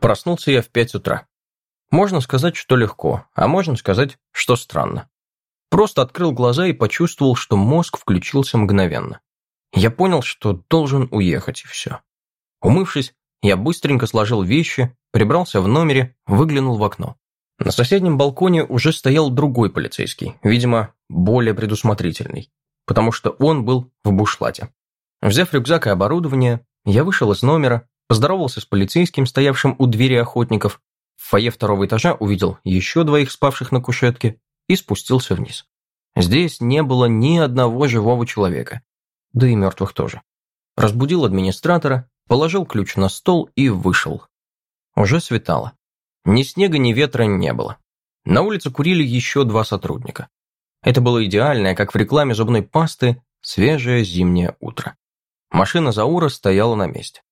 Проснулся я в пять утра. Можно сказать, что легко, а можно сказать, что странно. Просто открыл глаза и почувствовал, что мозг включился мгновенно. Я понял, что должен уехать, и все. Умывшись, я быстренько сложил вещи, прибрался в номере, выглянул в окно. На соседнем балконе уже стоял другой полицейский, видимо, более предусмотрительный, потому что он был в бушлате. Взяв рюкзак и оборудование, я вышел из номера, поздоровался с полицейским, стоявшим у двери охотников, в фойе второго этажа увидел еще двоих спавших на кушетке и спустился вниз. Здесь не было ни одного живого человека, да и мертвых тоже. Разбудил администратора, положил ключ на стол и вышел. Уже светало. Ни снега, ни ветра не было. На улице курили еще два сотрудника. Это было идеальное, как в рекламе зубной пасты, свежее зимнее утро. Машина Заура стояла на месте.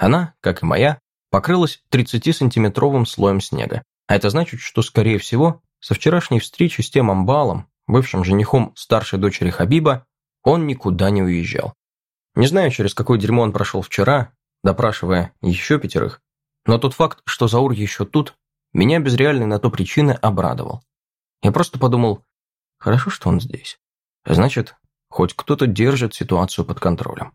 Она, как и моя, покрылась 30-сантиметровым слоем снега. А это значит, что, скорее всего, со вчерашней встречи с тем амбалом, бывшим женихом старшей дочери Хабиба, он никуда не уезжал. Не знаю, через какое дерьмо он прошел вчера, допрашивая еще пятерых, но тот факт, что Заур еще тут, меня без реальной на то причины обрадовал. Я просто подумал, хорошо, что он здесь. Значит, хоть кто-то держит ситуацию под контролем.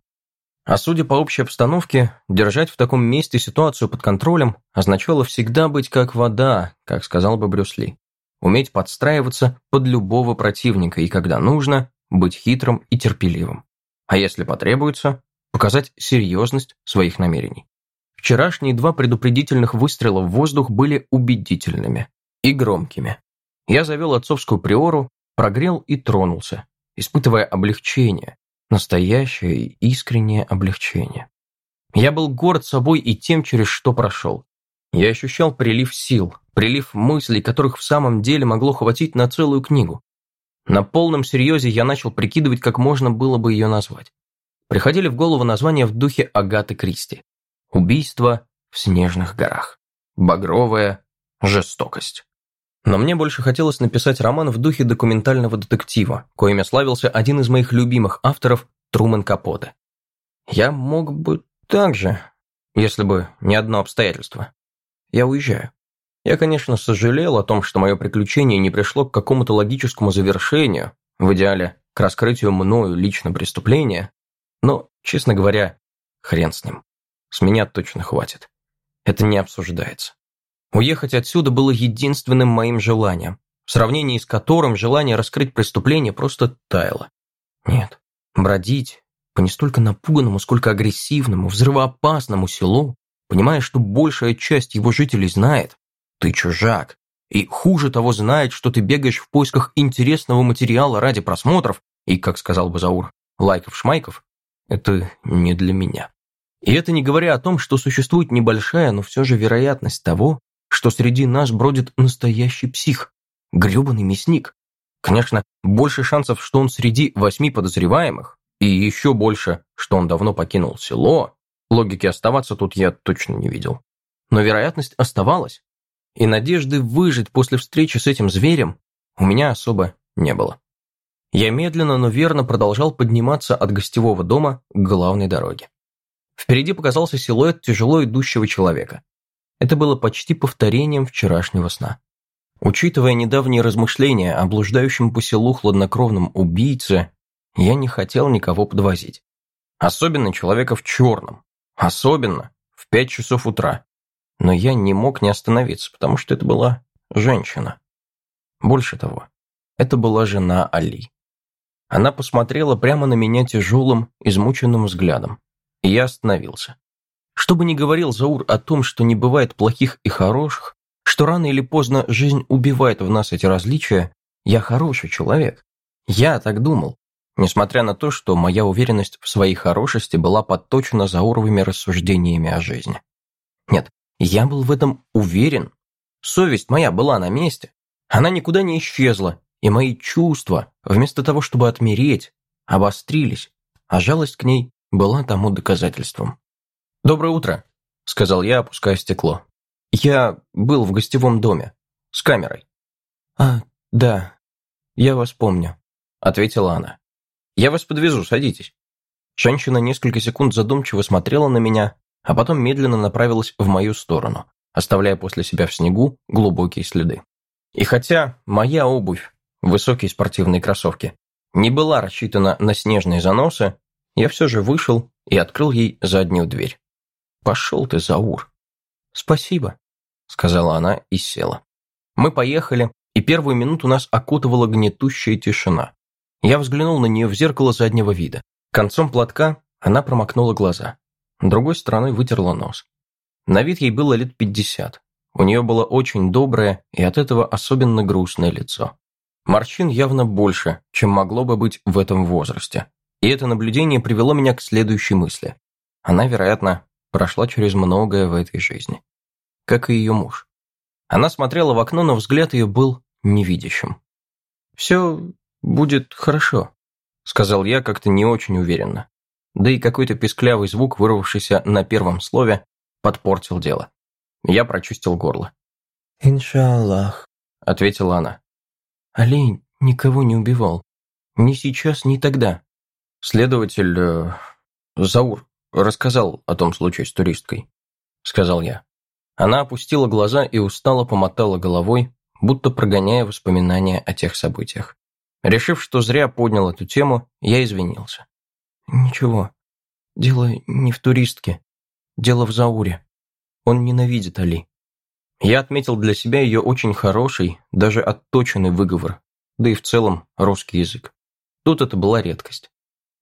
А судя по общей обстановке, держать в таком месте ситуацию под контролем означало всегда быть как вода, как сказал бы Брюс Ли. Уметь подстраиваться под любого противника и, когда нужно, быть хитрым и терпеливым. А если потребуется, показать серьезность своих намерений. Вчерашние два предупредительных выстрела в воздух были убедительными и громкими. Я завел отцовскую приору, прогрел и тронулся, испытывая облегчение, Настоящее и искреннее облегчение. Я был горд собой и тем, через что прошел. Я ощущал прилив сил, прилив мыслей, которых в самом деле могло хватить на целую книгу. На полном серьезе я начал прикидывать, как можно было бы ее назвать. Приходили в голову названия в духе Агаты Кристи. Убийство в снежных горах. Багровая жестокость. Но мне больше хотелось написать роман в духе документального детектива, коими славился один из моих любимых авторов Труман Капоте. Я мог бы так же, если бы не одно обстоятельство. Я уезжаю. Я, конечно, сожалел о том, что мое приключение не пришло к какому-то логическому завершению, в идеале к раскрытию мною лично преступления, но, честно говоря, хрен с ним. С меня точно хватит. Это не обсуждается. Уехать отсюда было единственным моим желанием, в сравнении с которым желание раскрыть преступление просто таяло. Нет, бродить по не столько напуганному, сколько агрессивному, взрывоопасному селу, понимая, что большая часть его жителей знает, ты чужак, и хуже того знает, что ты бегаешь в поисках интересного материала ради просмотров и, как сказал бы Заур, лайков-шмайков, это не для меня. И это не говоря о том, что существует небольшая, но все же вероятность того, что среди нас бродит настоящий псих, грёбаный мясник. Конечно, больше шансов, что он среди восьми подозреваемых, и еще больше, что он давно покинул село. Логики оставаться тут я точно не видел. Но вероятность оставалась. И надежды выжить после встречи с этим зверем у меня особо не было. Я медленно, но верно продолжал подниматься от гостевого дома к главной дороге. Впереди показался силуэт тяжело идущего человека. Это было почти повторением вчерашнего сна. Учитывая недавние размышления о блуждающем по селу хладнокровном убийце, я не хотел никого подвозить. Особенно человека в черном. Особенно в пять часов утра. Но я не мог не остановиться, потому что это была женщина. Больше того, это была жена Али. Она посмотрела прямо на меня тяжелым, измученным взглядом, и я остановился. Что бы ни говорил Заур о том, что не бывает плохих и хороших, что рано или поздно жизнь убивает в нас эти различия, я хороший человек. Я так думал, несмотря на то, что моя уверенность в своей хорошести была подточена Зауровыми рассуждениями о жизни. Нет, я был в этом уверен. Совесть моя была на месте. Она никуда не исчезла, и мои чувства, вместо того, чтобы отмереть, обострились, а жалость к ней была тому доказательством. «Доброе утро», — сказал я, опуская стекло. «Я был в гостевом доме. С камерой». «А, да, я вас помню», — ответила она. «Я вас подвезу, садитесь». Женщина несколько секунд задумчиво смотрела на меня, а потом медленно направилась в мою сторону, оставляя после себя в снегу глубокие следы. И хотя моя обувь, высокие спортивные кроссовки, не была рассчитана на снежные заносы, я все же вышел и открыл ей заднюю дверь. «Пошел ты, Заур!» «Спасибо», — сказала она и села. Мы поехали, и первую минуту нас окутывала гнетущая тишина. Я взглянул на нее в зеркало заднего вида. Концом платка она промокнула глаза. Другой стороной вытерла нос. На вид ей было лет пятьдесят. У нее было очень доброе и от этого особенно грустное лицо. Морщин явно больше, чем могло бы быть в этом возрасте. И это наблюдение привело меня к следующей мысли. Она, вероятно, прошла через многое в этой жизни. Как и ее муж. Она смотрела в окно, но взгляд ее был невидящим. «Все будет хорошо», — сказал я как-то не очень уверенно. Да и какой-то песклявый звук, вырвавшийся на первом слове, подпортил дело. Я прочистил горло. «Иншаллах», — ответила она. «Олень никого не убивал. Ни сейчас, ни тогда». Следователь э, Заур рассказал о том случае с туристкой, сказал я. Она опустила глаза и устало помотала головой, будто прогоняя воспоминания о тех событиях. Решив, что зря поднял эту тему, я извинился. «Ничего. Дело не в туристке. Дело в Зауре. Он ненавидит Али». Я отметил для себя ее очень хороший, даже отточенный выговор, да и в целом русский язык. Тут это была редкость.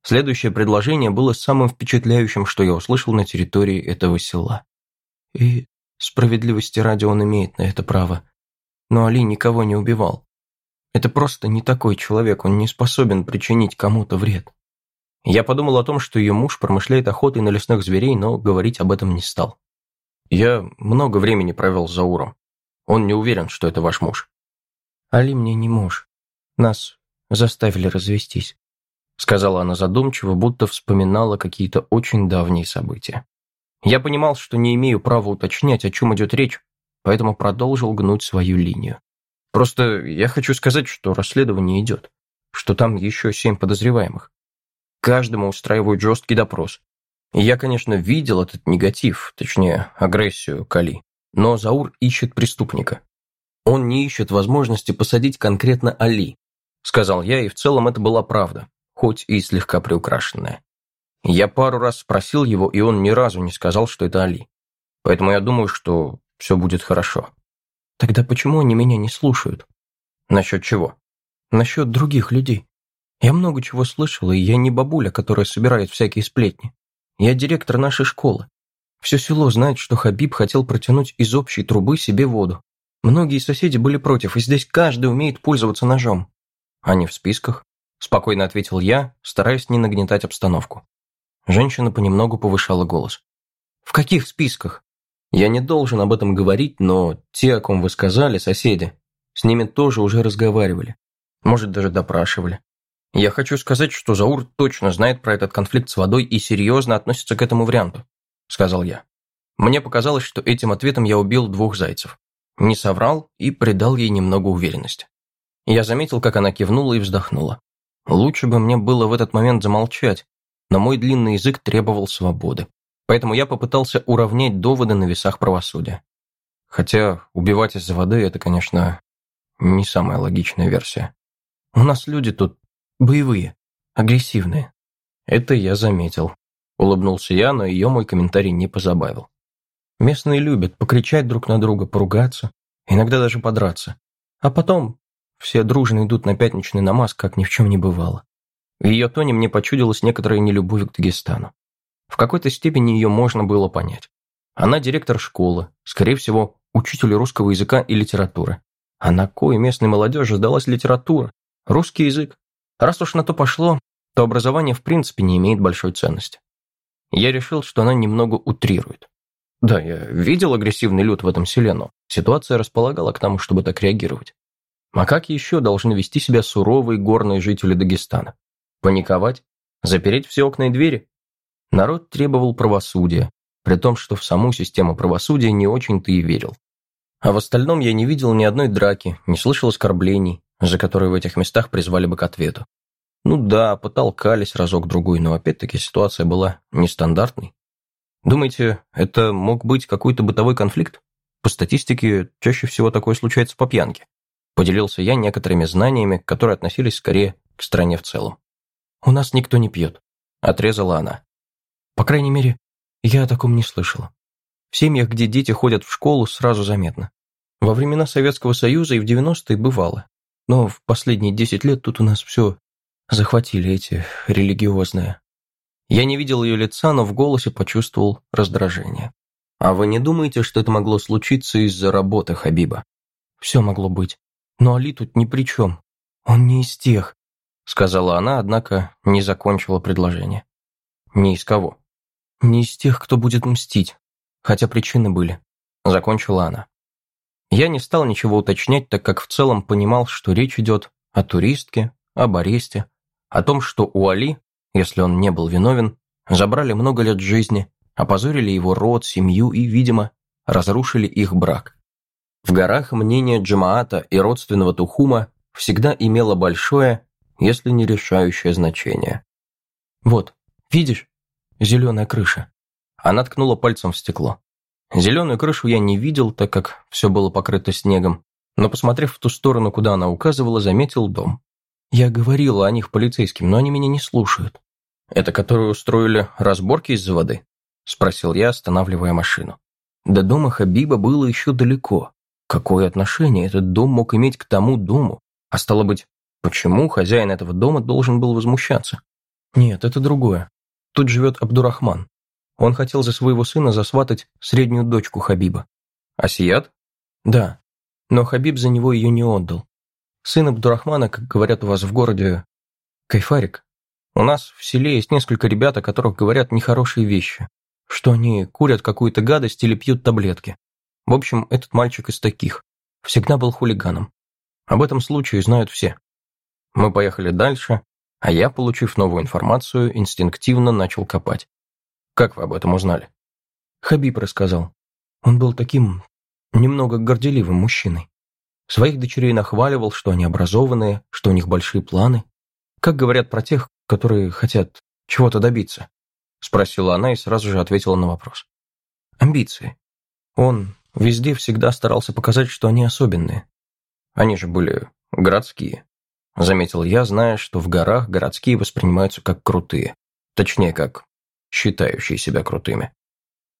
Следующее предложение было самым впечатляющим, что я услышал на территории этого села. И справедливости ради он имеет на это право. Но Али никого не убивал. Это просто не такой человек, он не способен причинить кому-то вред. Я подумал о том, что ее муж промышляет охотой на лесных зверей, но говорить об этом не стал. Я много времени провел с Зауром. Он не уверен, что это ваш муж. Али мне не муж. Нас заставили развестись. Сказала она задумчиво, будто вспоминала какие-то очень давние события. Я понимал, что не имею права уточнять, о чем идет речь, поэтому продолжил гнуть свою линию. Просто я хочу сказать, что расследование идет, что там еще семь подозреваемых. Каждому устраивают жесткий допрос. И я, конечно, видел этот негатив, точнее, агрессию Кали, но Заур ищет преступника. Он не ищет возможности посадить конкретно Али, сказал я, и в целом это была правда, хоть и слегка приукрашенная. Я пару раз спросил его, и он ни разу не сказал, что это Али. Поэтому я думаю, что все будет хорошо. Тогда почему они меня не слушают? Насчет чего? Насчет других людей. Я много чего слышала, и я не бабуля, которая собирает всякие сплетни. Я директор нашей школы. Все село знает, что Хабиб хотел протянуть из общей трубы себе воду. Многие соседи были против, и здесь каждый умеет пользоваться ножом. Они в списках? Спокойно ответил я, стараясь не нагнетать обстановку. Женщина понемногу повышала голос. «В каких списках?» «Я не должен об этом говорить, но те, о ком вы сказали, соседи, с ними тоже уже разговаривали. Может, даже допрашивали. Я хочу сказать, что Заур точно знает про этот конфликт с водой и серьезно относится к этому варианту», — сказал я. Мне показалось, что этим ответом я убил двух зайцев. Не соврал и придал ей немного уверенности. Я заметил, как она кивнула и вздохнула. Лучше бы мне было в этот момент замолчать, но мой длинный язык требовал свободы. Поэтому я попытался уравнять доводы на весах правосудия. Хотя убивать из-за воды – это, конечно, не самая логичная версия. У нас люди тут Боевые, агрессивные. Это я заметил. Улыбнулся я, но ее мой комментарий не позабавил. Местные любят покричать друг на друга, поругаться, иногда даже подраться. А потом все дружно идут на пятничный намаз, как ни в чем не бывало. В ее тоне мне почудилась некоторая нелюбовь к Дагестану. В какой-то степени ее можно было понять. Она директор школы, скорее всего, учитель русского языка и литературы. А на кой местной молодежи сдалась литература? Русский язык. Раз уж на то пошло, то образование в принципе не имеет большой ценности. Я решил, что она немного утрирует. Да, я видел агрессивный люд в этом селе, но ситуация располагала к тому, чтобы так реагировать. А как еще должны вести себя суровые горные жители Дагестана? Паниковать? Запереть все окна и двери? Народ требовал правосудия, при том, что в саму систему правосудия не очень-то и верил. А в остальном я не видел ни одной драки, не слышал оскорблений, за которые в этих местах призвали бы к ответу. Ну да, потолкались разок-другой, но опять-таки ситуация была нестандартной. Думаете, это мог быть какой-то бытовой конфликт? по статистике, чаще всего такое случается по пьянке. Поделился я некоторыми знаниями, которые относились скорее к стране в целом. «У нас никто не пьет», – отрезала она. «По крайней мере, я о таком не слышала. В семьях, где дети ходят в школу, сразу заметно. Во времена Советского Союза и в 90-е бывало. Но в последние 10 лет тут у нас все захватили эти религиозные. Я не видел ее лица, но в голосе почувствовал раздражение. «А вы не думаете, что это могло случиться из-за работы Хабиба?» «Все могло быть. Но Али тут ни при чем. Он не из тех», — сказала она, однако не закончила предложение. «Не из кого?» «Не из тех, кто будет мстить. Хотя причины были», — закончила она. Я не стал ничего уточнять, так как в целом понимал, что речь идет о туристке, об аресте, о том, что у Али, если он не был виновен, забрали много лет жизни, опозорили его род, семью и, видимо, разрушили их брак. В горах мнение Джамаата и родственного Тухума всегда имело большое, если не решающее значение. «Вот, видишь? Зеленая крыша». Она ткнула пальцем в стекло. Зеленую крышу я не видел, так как все было покрыто снегом, но, посмотрев в ту сторону, куда она указывала, заметил дом. Я говорила о них полицейским, но они меня не слушают. «Это которые устроили разборки из-за воды?» – спросил я, останавливая машину. До дома Хабиба было еще далеко. Какое отношение этот дом мог иметь к тому дому? А стало быть, почему хозяин этого дома должен был возмущаться? Нет, это другое. Тут живет Абдурахман. Он хотел за своего сына засватать среднюю дочку Хабиба. Асият? Да. Но Хабиб за него ее не отдал. Сын Абдурахмана, как говорят у вас в городе, кайфарик. У нас в селе есть несколько ребят, о которых говорят нехорошие вещи. Что они курят какую-то гадость или пьют таблетки. В общем, этот мальчик из таких. Всегда был хулиганом. Об этом случае знают все. Мы поехали дальше, а я, получив новую информацию, инстинктивно начал копать. Как вы об этом узнали? Хабиб рассказал. Он был таким немного горделивым мужчиной. Своих дочерей нахваливал, что они образованные, что у них большие планы. Как говорят про тех, которые хотят чего-то добиться? Спросила она и сразу же ответила на вопрос. Амбиции. Он везде всегда старался показать, что они особенные. Они же были городские. Заметил я, зная, что в горах городские воспринимаются как крутые. Точнее, как считающие себя крутыми.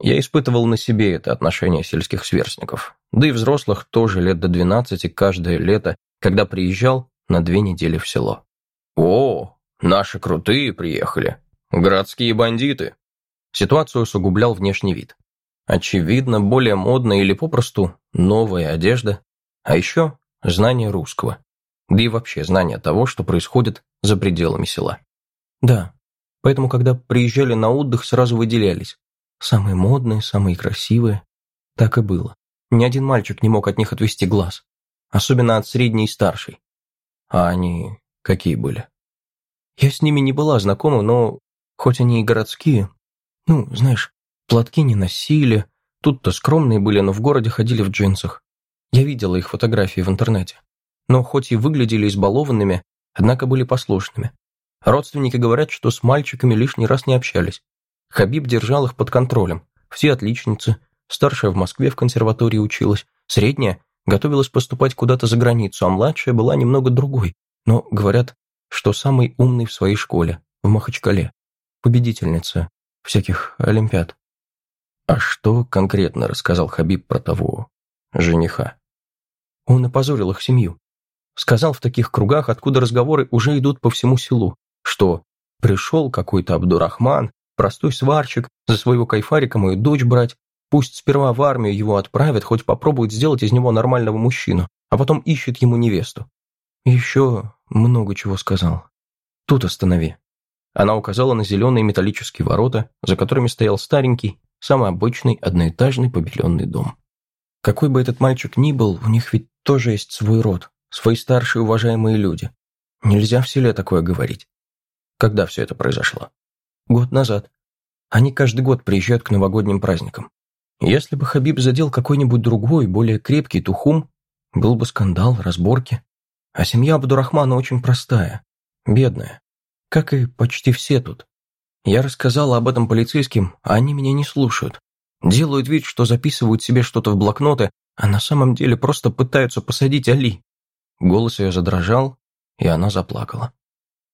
Я испытывал на себе это отношение сельских сверстников, да и взрослых тоже лет до 12 каждое лето, когда приезжал на две недели в село. «О, наши крутые приехали! Городские бандиты!» Ситуацию усугублял внешний вид. Очевидно, более модная или попросту новая одежда, а еще знание русского, да и вообще знание того, что происходит за пределами села. Да, Поэтому, когда приезжали на отдых, сразу выделялись. Самые модные, самые красивые. Так и было. Ни один мальчик не мог от них отвести глаз. Особенно от средней и старшей. А они какие были? Я с ними не была знакома, но хоть они и городские, ну, знаешь, платки не носили, тут-то скромные были, но в городе ходили в джинсах. Я видела их фотографии в интернете. Но хоть и выглядели избалованными, однако были послушными. Родственники говорят, что с мальчиками лишний раз не общались. Хабиб держал их под контролем. Все отличницы. Старшая в Москве в консерватории училась. Средняя готовилась поступать куда-то за границу, а младшая была немного другой. Но говорят, что самый умный в своей школе, в Махачкале. Победительница всяких олимпиад. А что конкретно рассказал Хабиб про того жениха? Он опозорил их семью. Сказал в таких кругах, откуда разговоры уже идут по всему селу что пришел какой-то Абдурахман, простой сварщик, за своего кайфарика мою дочь брать, пусть сперва в армию его отправят, хоть попробует сделать из него нормального мужчину, а потом ищет ему невесту. еще много чего сказал. Тут останови. Она указала на зеленые металлические ворота, за которыми стоял старенький, самый обычный одноэтажный побеленный дом. Какой бы этот мальчик ни был, у них ведь тоже есть свой род, свои старшие уважаемые люди. Нельзя в селе такое говорить. Когда все это произошло? Год назад. Они каждый год приезжают к новогодним праздникам. Если бы Хабиб задел какой-нибудь другой, более крепкий тухум, был бы скандал, разборки. А семья Абдурахмана очень простая, бедная, как и почти все тут. Я рассказала об этом полицейским, а они меня не слушают. Делают вид, что записывают себе что-то в блокноты, а на самом деле просто пытаются посадить Али. Голос ее задрожал, и она заплакала.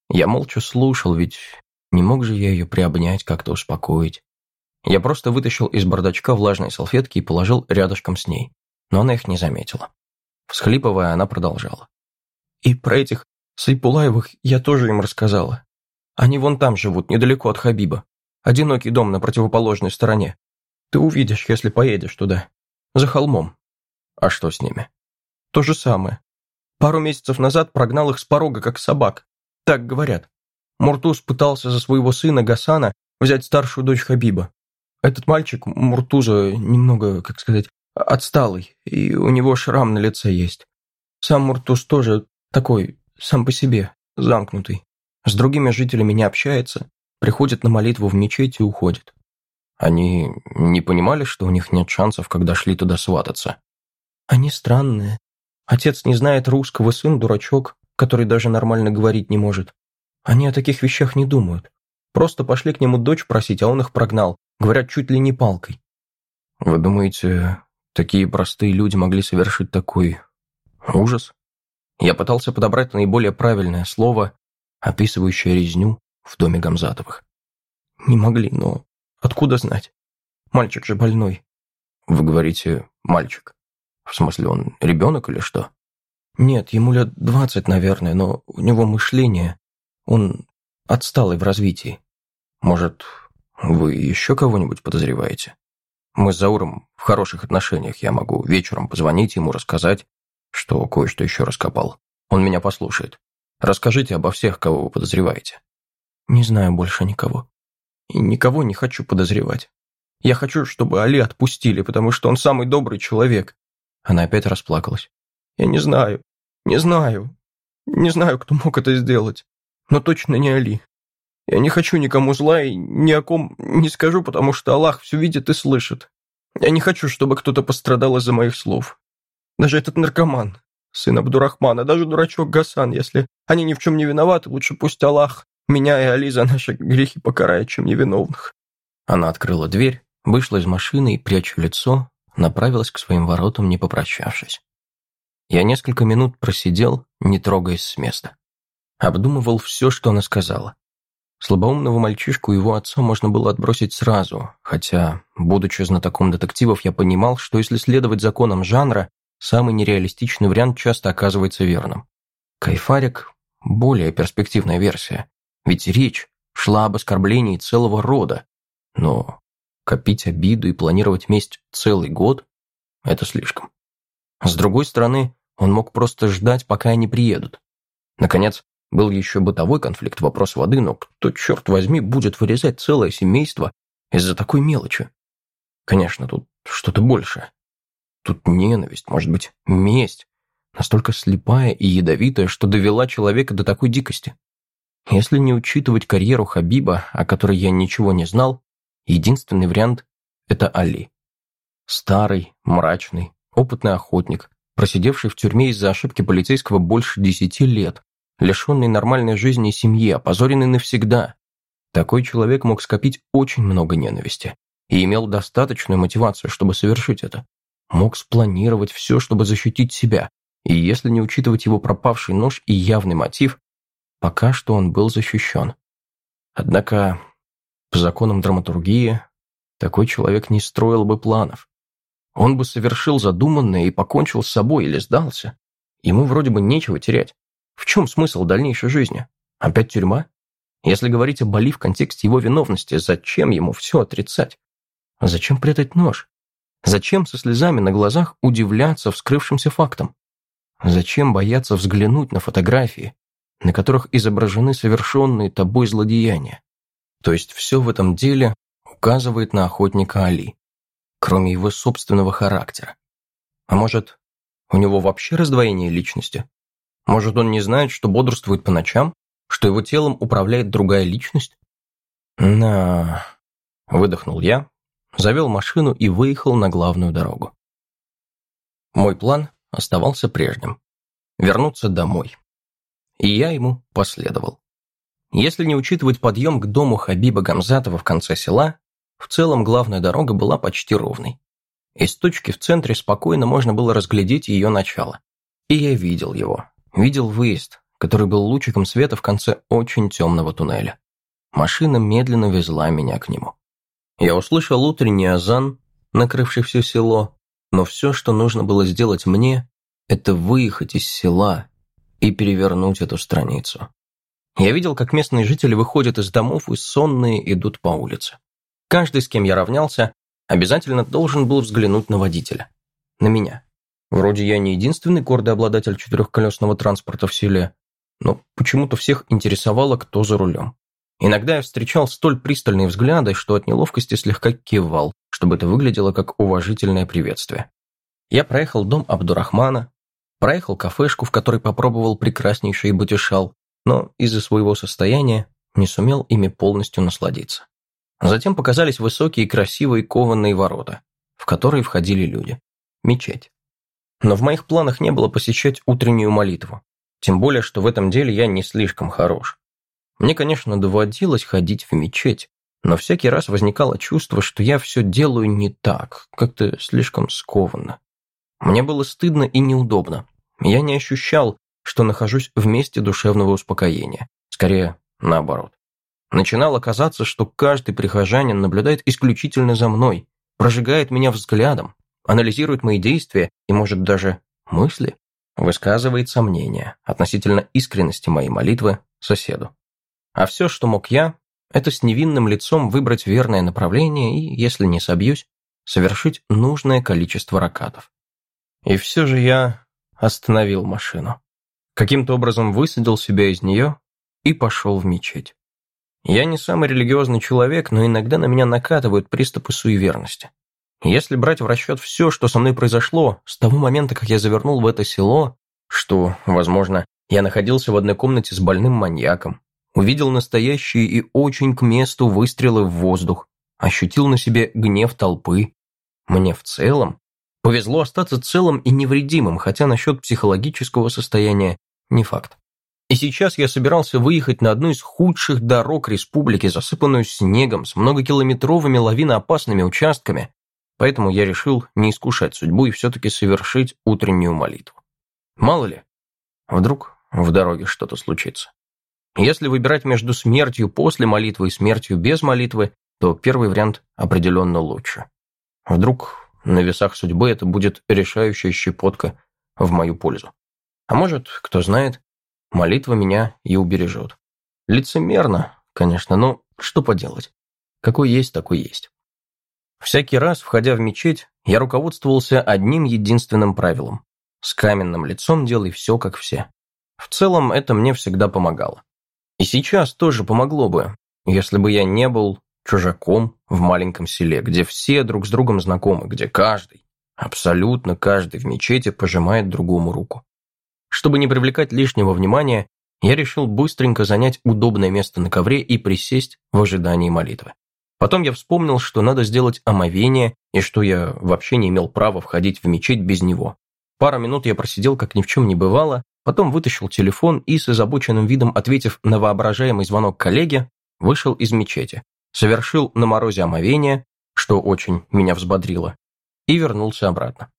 Я молча слушал, ведь не мог же я ее приобнять, как-то успокоить. Я просто вытащил из бардачка влажные салфетки и положил рядышком с ней, но она их не заметила. Всхлипывая, она продолжала. И про этих Сайпулаевых я тоже им рассказала. Они вон там живут, недалеко от Хабиба. Одинокий дом на противоположной стороне. Ты увидишь, если поедешь туда. За холмом. А что с ними? То же самое. Пару месяцев назад прогнал их с порога, как собак. Так говорят. Муртуз пытался за своего сына Гасана взять старшую дочь Хабиба. Этот мальчик, Муртуза, немного, как сказать, отсталый, и у него шрам на лице есть. Сам Муртуз тоже такой, сам по себе, замкнутый. С другими жителями не общается, приходит на молитву в мечеть и уходит. Они не понимали, что у них нет шансов, когда шли туда свататься? Они странные. Отец не знает русского, сын дурачок, который даже нормально говорить не может. Они о таких вещах не думают. Просто пошли к нему дочь просить, а он их прогнал. Говорят, чуть ли не палкой. Вы думаете, такие простые люди могли совершить такой ужас? Я пытался подобрать наиболее правильное слово, описывающее резню в доме Гамзатовых. Не могли, но откуда знать? Мальчик же больной. Вы говорите «мальчик». В смысле, он ребенок или что? Нет, ему лет двадцать, наверное, но у него мышление. Он отсталый в развитии. Может, вы еще кого-нибудь подозреваете? Мы с Зауром в хороших отношениях. Я могу вечером позвонить ему, рассказать, что кое-что еще раскопал. Он меня послушает. Расскажите обо всех, кого вы подозреваете. Не знаю больше никого. И никого не хочу подозревать. Я хочу, чтобы Али отпустили, потому что он самый добрый человек. Она опять расплакалась. Я не знаю, не знаю, не знаю, кто мог это сделать. Но точно не Али. Я не хочу никому зла и ни о ком не скажу, потому что Аллах все видит и слышит. Я не хочу, чтобы кто-то пострадал из-за моих слов. Даже этот наркоман, сын Абдурахмана, даже дурачок Гасан, если они ни в чем не виноваты, лучше пусть Аллах меня и Али за наши грехи покарает, чем невиновных». Она открыла дверь, вышла из машины и, пряча лицо, направилась к своим воротам, не попрощавшись. Я несколько минут просидел, не трогаясь с места. Обдумывал все, что она сказала. Слабоумного мальчишку его отца можно было отбросить сразу, хотя, будучи знатоком детективов, я понимал, что если следовать законам жанра, самый нереалистичный вариант часто оказывается верным. Кайфарик – более перспективная версия, ведь речь шла об оскорблении целого рода. Но копить обиду и планировать месть целый год – это слишком. С другой стороны, он мог просто ждать, пока они приедут. Наконец, был еще бытовой конфликт, вопрос воды, но кто, черт возьми, будет вырезать целое семейство из-за такой мелочи? Конечно, тут что-то большее. Тут ненависть, может быть, месть, настолько слепая и ядовитая, что довела человека до такой дикости. Если не учитывать карьеру Хабиба, о которой я ничего не знал, единственный вариант – это Али. Старый, мрачный, опытный охотник, просидевший в тюрьме из-за ошибки полицейского больше десяти лет, лишенный нормальной жизни и семьи, опозоренный навсегда. Такой человек мог скопить очень много ненависти и имел достаточную мотивацию, чтобы совершить это мог спланировать все, чтобы защитить себя, и если не учитывать его пропавший нож и явный мотив, пока что он был защищен. Однако, по законам драматургии, такой человек не строил бы планов. Он бы совершил задуманное и покончил с собой или сдался. Ему вроде бы нечего терять. В чем смысл дальнейшей жизни? Опять тюрьма? Если говорить о Бали в контексте его виновности, зачем ему все отрицать? Зачем прятать нож? Зачем со слезами на глазах удивляться вскрывшимся фактам? Зачем бояться взглянуть на фотографии, на которых изображены совершенные тобой злодеяния? То есть все в этом деле указывает на охотника Али, кроме его собственного характера. А может, у него вообще раздвоение личности? Может, он не знает, что бодрствует по ночам, что его телом управляет другая личность? На... Выдохнул я, завел машину и выехал на главную дорогу. Мой план оставался прежним – вернуться домой. И я ему последовал. Если не учитывать подъем к дому Хабиба Гамзатова в конце села, в целом главная дорога была почти ровной. Из точки в центре спокойно можно было разглядеть ее начало. И я видел его. Видел выезд, который был лучиком света в конце очень темного туннеля. Машина медленно везла меня к нему. Я услышал утренний азан, накрывший все село, но все, что нужно было сделать мне, это выехать из села и перевернуть эту страницу. Я видел, как местные жители выходят из домов и сонные идут по улице. Каждый, с кем я равнялся, обязательно должен был взглянуть на водителя. На меня. Вроде я не единственный гордый обладатель четырехколесного транспорта в селе, но почему-то всех интересовало, кто за рулем. Иногда я встречал столь пристальные взгляды, что от неловкости слегка кивал, чтобы это выглядело как уважительное приветствие. Я проехал дом Абдурахмана, проехал кафешку, в которой попробовал прекраснейший бутишал, но из-за своего состояния не сумел ими полностью насладиться. Затем показались высокие красивые кованые ворота, в которые входили люди. Мечеть. Но в моих планах не было посещать утреннюю молитву. Тем более, что в этом деле я не слишком хорош. Мне, конечно, доводилось ходить в мечеть, но всякий раз возникало чувство, что я все делаю не так, как-то слишком скованно. Мне было стыдно и неудобно. Я не ощущал, что нахожусь в месте душевного успокоения. Скорее, наоборот. Начинало казаться, что каждый прихожанин наблюдает исключительно за мной, прожигает меня взглядом, анализирует мои действия и, может, даже мысли, высказывает сомнения относительно искренности моей молитвы соседу. А все, что мог я, это с невинным лицом выбрать верное направление и, если не собьюсь, совершить нужное количество ракатов. И все же я остановил машину. Каким-то образом высадил себя из нее и пошел в мечеть. Я не самый религиозный человек, но иногда на меня накатывают приступы суеверности. Если брать в расчет все, что со мной произошло, с того момента, как я завернул в это село, что, возможно, я находился в одной комнате с больным маньяком, увидел настоящие и очень к месту выстрелы в воздух, ощутил на себе гнев толпы. Мне в целом повезло остаться целым и невредимым, хотя насчет психологического состояния не факт. И сейчас я собирался выехать на одну из худших дорог республики, засыпанную снегом, с многокилометровыми лавиноопасными участками, поэтому я решил не искушать судьбу и все-таки совершить утреннюю молитву. Мало ли, вдруг в дороге что-то случится. Если выбирать между смертью после молитвы и смертью без молитвы, то первый вариант определенно лучше. Вдруг на весах судьбы это будет решающая щепотка в мою пользу. А может, кто знает, Молитва меня и убережет. Лицемерно, конечно, но что поделать. Какой есть, такой есть. Всякий раз, входя в мечеть, я руководствовался одним единственным правилом. С каменным лицом делай все, как все. В целом, это мне всегда помогало. И сейчас тоже помогло бы, если бы я не был чужаком в маленьком селе, где все друг с другом знакомы, где каждый, абсолютно каждый в мечети пожимает другому руку. Чтобы не привлекать лишнего внимания, я решил быстренько занять удобное место на ковре и присесть в ожидании молитвы. Потом я вспомнил, что надо сделать омовение и что я вообще не имел права входить в мечеть без него. Пару минут я просидел, как ни в чем не бывало, потом вытащил телефон и с озабоченным видом, ответив на воображаемый звонок коллеге, вышел из мечети, совершил на морозе омовение, что очень меня взбодрило, и вернулся обратно.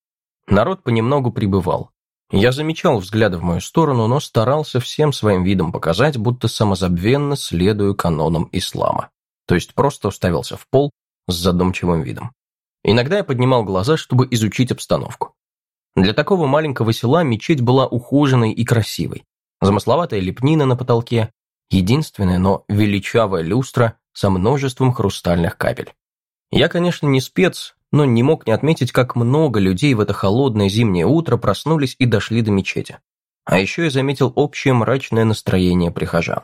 Народ понемногу прибывал. Я замечал взгляды в мою сторону, но старался всем своим видом показать, будто самозабвенно следую канонам ислама. То есть просто уставился в пол с задумчивым видом. Иногда я поднимал глаза, чтобы изучить обстановку. Для такого маленького села мечеть была ухоженной и красивой. Замысловатая лепнина на потолке, единственная, но величавая люстра со множеством хрустальных капель. Я, конечно, не спец, но не мог не отметить, как много людей в это холодное зимнее утро проснулись и дошли до мечети. А еще я заметил общее мрачное настроение прихожан.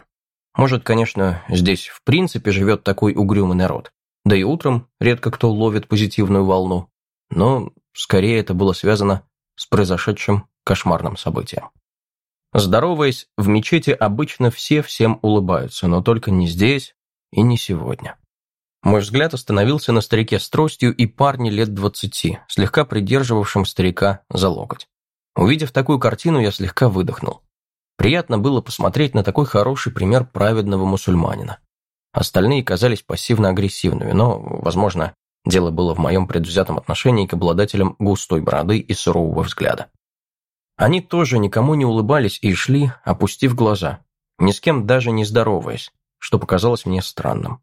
Может, конечно, здесь в принципе живет такой угрюмый народ. Да и утром редко кто ловит позитивную волну. Но скорее это было связано с произошедшим кошмарным событием. Здороваясь, в мечети обычно все всем улыбаются, но только не здесь и не сегодня. Мой взгляд остановился на старике с тростью и парне лет двадцати, слегка придерживавшем старика за локоть. Увидев такую картину, я слегка выдохнул. Приятно было посмотреть на такой хороший пример праведного мусульманина. Остальные казались пассивно-агрессивными, но, возможно, дело было в моем предвзятом отношении к обладателям густой бороды и сурового взгляда. Они тоже никому не улыбались и шли, опустив глаза, ни с кем даже не здороваясь, что показалось мне странным.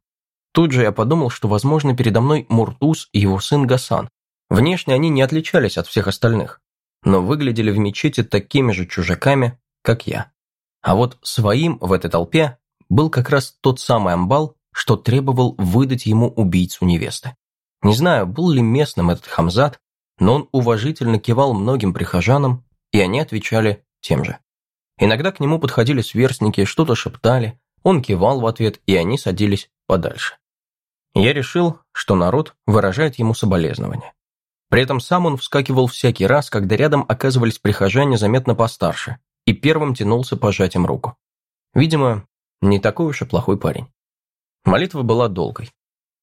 Тут же я подумал, что, возможно, передо мной Муртуз и его сын Гасан. Внешне они не отличались от всех остальных, но выглядели в мечети такими же чужаками, как я. А вот своим в этой толпе был как раз тот самый амбал, что требовал выдать ему убийцу невесты. Не знаю, был ли местным этот Хамзат, но он уважительно кивал многим прихожанам, и они отвечали тем же. Иногда к нему подходили сверстники, что-то шептали, он кивал в ответ, и они садились подальше. Я решил, что народ выражает ему соболезнования. При этом сам он вскакивал всякий раз, когда рядом оказывались прихожане заметно постарше, и первым тянулся пожать им руку. Видимо, не такой уж и плохой парень. Молитва была долгой.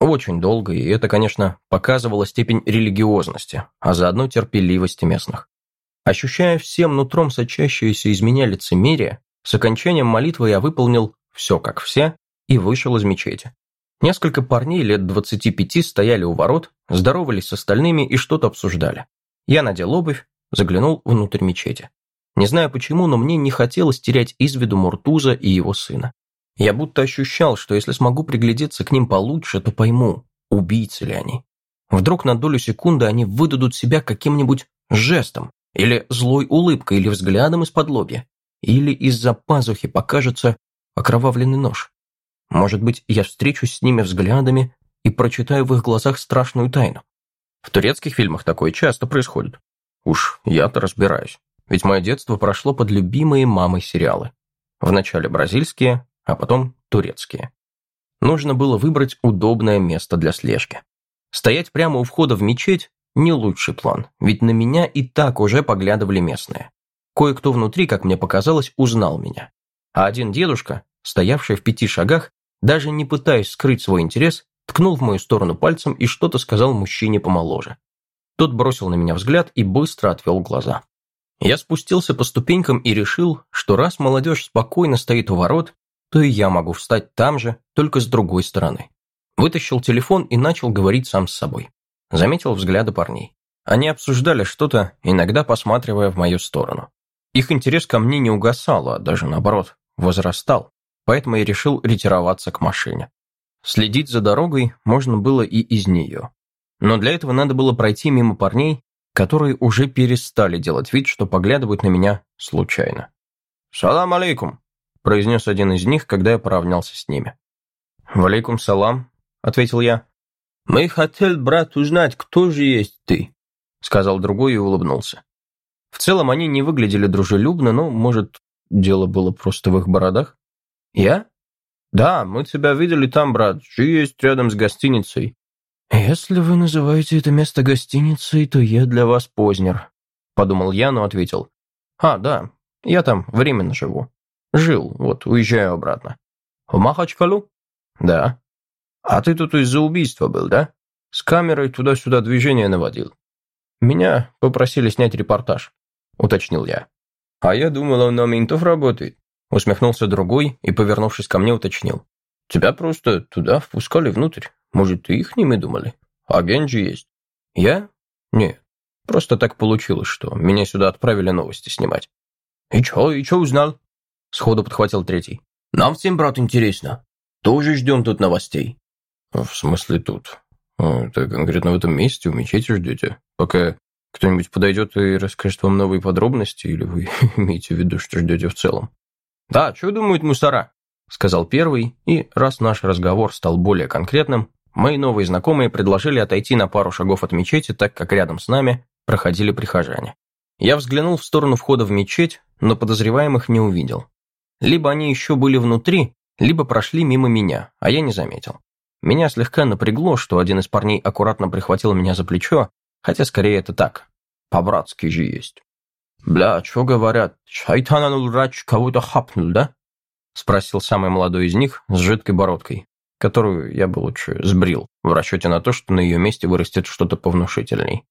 Очень долгой, и это, конечно, показывало степень религиозности, а заодно терпеливости местных. Ощущая всем нутром сочащееся из меня лицемерие, с окончанием молитвы я выполнил все как все и вышел из мечети. Несколько парней лет 25 стояли у ворот, здоровались с остальными и что-то обсуждали. Я надел обувь, заглянул внутрь мечети. Не знаю почему, но мне не хотелось терять из виду Муртуза и его сына. Я будто ощущал, что если смогу приглядеться к ним получше, то пойму, убийцы ли они. Вдруг на долю секунды они выдадут себя каким-нибудь жестом, или злой улыбкой, или взглядом из-под лобья, или из-за пазухи покажется окровавленный нож. Может быть, я встречусь с ними взглядами и прочитаю в их глазах страшную тайну. В турецких фильмах такое часто происходит. Уж я-то разбираюсь, ведь мое детство прошло под любимые мамой сериалы. Вначале бразильские, а потом турецкие. Нужно было выбрать удобное место для слежки. Стоять прямо у входа в мечеть – не лучший план, ведь на меня и так уже поглядывали местные. Кое-кто внутри, как мне показалось, узнал меня. А один дедушка, стоявший в пяти шагах, даже не пытаясь скрыть свой интерес, ткнул в мою сторону пальцем и что-то сказал мужчине помоложе. Тот бросил на меня взгляд и быстро отвел глаза. Я спустился по ступенькам и решил, что раз молодежь спокойно стоит у ворот, то и я могу встать там же, только с другой стороны. Вытащил телефон и начал говорить сам с собой. Заметил взгляды парней. Они обсуждали что-то, иногда посматривая в мою сторону. Их интерес ко мне не угасал, а даже наоборот, возрастал, поэтому я решил ретироваться к машине. Следить за дорогой можно было и из нее. Но для этого надо было пройти мимо парней, которые уже перестали делать вид, что поглядывают на меня случайно. «Салам алейкум!» Произнес один из них, когда я поравнялся с ними. «Валейкум салам», — ответил я. «Мы хотели, брат, узнать, кто же есть ты», — сказал другой и улыбнулся. В целом они не выглядели дружелюбно, но, может, дело было просто в их бородах? «Я?» «Да, мы тебя видели там, брат, что есть рядом с гостиницей». «Если вы называете это место гостиницей, то я для вас познер», — подумал я, но ответил. «А, да, я там временно живу». Жил, вот, уезжаю обратно. В Махачкалу? Да. А ты тут из-за убийства был, да? С камерой туда-сюда движение наводил. Меня попросили снять репортаж, уточнил я. А я думал, он на ментов работает. Усмехнулся другой и, повернувшись ко мне, уточнил. Тебя просто туда впускали внутрь. Может, и их ними думали? Агент же есть. Я? Нет. Просто так получилось, что меня сюда отправили новости снимать. И чё, и чё узнал? Сходу подхватил третий. «Нам всем, брат, интересно. Тоже ждем тут новостей». «В смысле тут? Это конкретно в этом месте, у мечети ждете? Пока кто-нибудь подойдет и расскажет вам новые подробности, или вы имеете в виду, что ждете в целом?» «Да, что думают мусора?» сказал первый, и раз наш разговор стал более конкретным, мои новые знакомые предложили отойти на пару шагов от мечети, так как рядом с нами проходили прихожане. Я взглянул в сторону входа в мечеть, но подозреваемых не увидел. Либо они еще были внутри, либо прошли мимо меня, а я не заметил. Меня слегка напрягло, что один из парней аккуратно прихватил меня за плечо, хотя скорее это так. По-братски же есть. «Бля, что говорят? Шайтан врач кого-то хапнул, да?» Спросил самый молодой из них с жидкой бородкой, которую я бы лучше сбрил, в расчете на то, что на ее месте вырастет что-то повнушительней.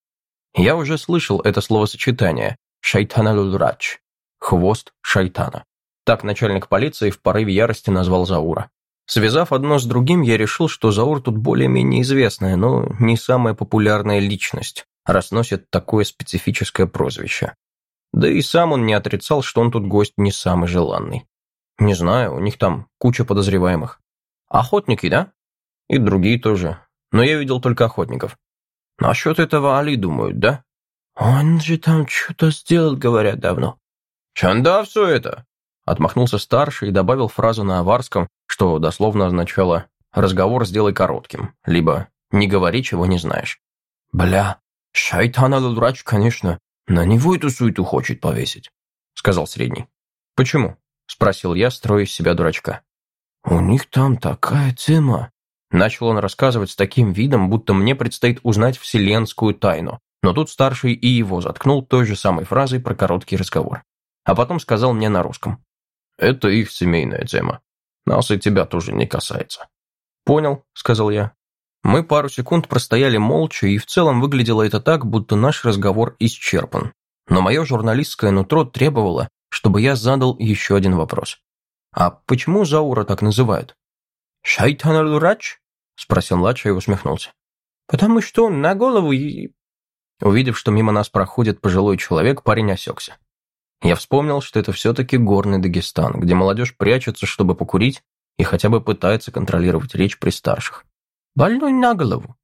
Я уже слышал это словосочетание «шайтан врач» – «хвост шайтана». Так начальник полиции в порыве ярости назвал Заура. Связав одно с другим, я решил, что Заур тут более-менее известная, но не самая популярная личность, раз носит такое специфическое прозвище. Да и сам он не отрицал, что он тут гость не самый желанный. Не знаю, у них там куча подозреваемых. Охотники, да? И другие тоже. Но я видел только охотников. Насчет этого Али думают, да? Он же там что-то сделал, говорят, давно. Чанда все это. Отмахнулся старший и добавил фразу на аварском, что дословно означало «разговор сделай коротким», либо «не говори, чего не знаешь». «Бля, шайтан врач, конечно, на него эту суету хочет повесить», — сказал средний. «Почему?» — спросил я, строя из себя дурачка. «У них там такая тема». Начал он рассказывать с таким видом, будто мне предстоит узнать вселенскую тайну, но тут старший и его заткнул той же самой фразой про короткий разговор. А потом сказал мне на русском. Это их семейная тема. Нас и тебя тоже не касается». «Понял», — сказал я. Мы пару секунд простояли молча, и в целом выглядело это так, будто наш разговор исчерпан. Но мое журналистское нутро требовало, чтобы я задал еще один вопрос. «А почему Заура так называют?» «Шайтан аль-Рач?» — спросил младший и усмехнулся. «Потому что на голову и...» Увидев, что мимо нас проходит пожилой человек, парень осекся. Я вспомнил, что это все-таки горный Дагестан, где молодежь прячется, чтобы покурить, и хотя бы пытается контролировать речь при старших. Больной на голову.